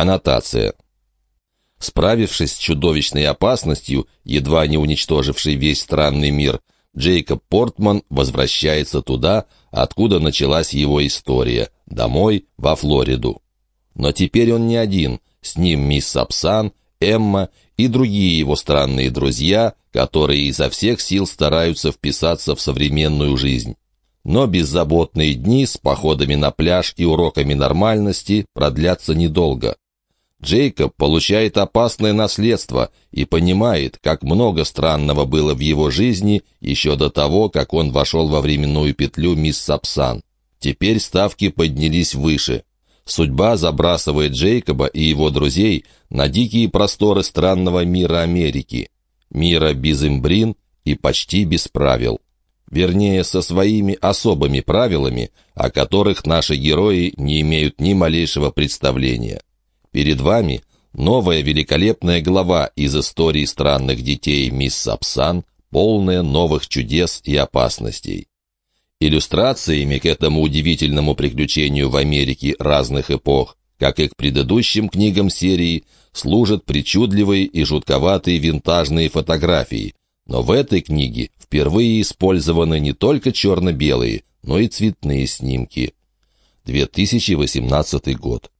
Аннотация. Справившись с чудовищной опасностью, едва не уничтожившей весь странный мир, Джейкоб Портман возвращается туда, откуда началась его история, домой, во Флориду. Но теперь он не один, с ним мисс Сапсан, Эмма и другие его странные друзья, которые изо всех сил стараются вписаться в современную жизнь. Но беззаботные дни с походами на пляж и уроками нормальности продлятся недолго. Джейкоб получает опасное наследство и понимает, как много странного было в его жизни еще до того, как он вошел во временную петлю мисс Сапсан. Теперь ставки поднялись выше. Судьба забрасывает Джейкоба и его друзей на дикие просторы странного мира Америки. Мира без имбрин и почти без правил. Вернее, со своими особыми правилами, о которых наши герои не имеют ни малейшего представления. Перед вами новая великолепная глава из истории странных детей мисс Сапсан, полная новых чудес и опасностей. Иллюстрациями к этому удивительному приключению в Америке разных эпох, как и к предыдущим книгам серии, служат причудливые и жутковатые винтажные фотографии, но в этой книге впервые использованы не только черно-белые, но и цветные снимки. 2018 год.